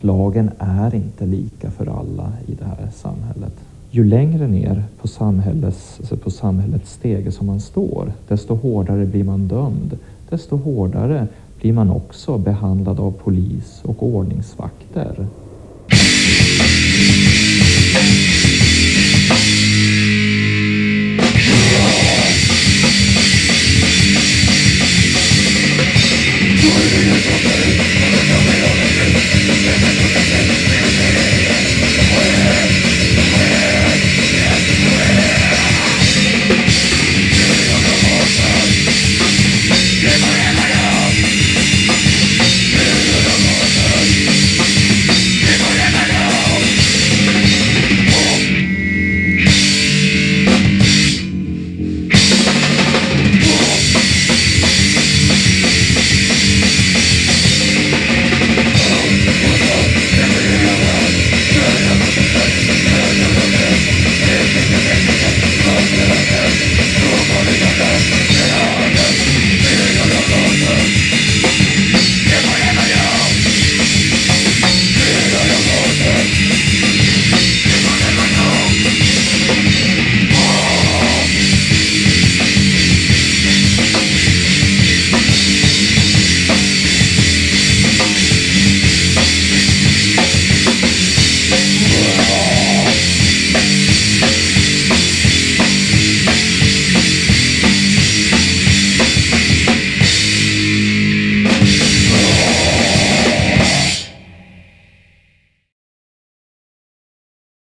Lagen är inte lika för alla i det här samhället. Ju längre ner på samhällets, alltså på samhällets stege som man står, desto hårdare blir man dömd. Desto hårdare blir man också behandlad av polis och ordningsvakter.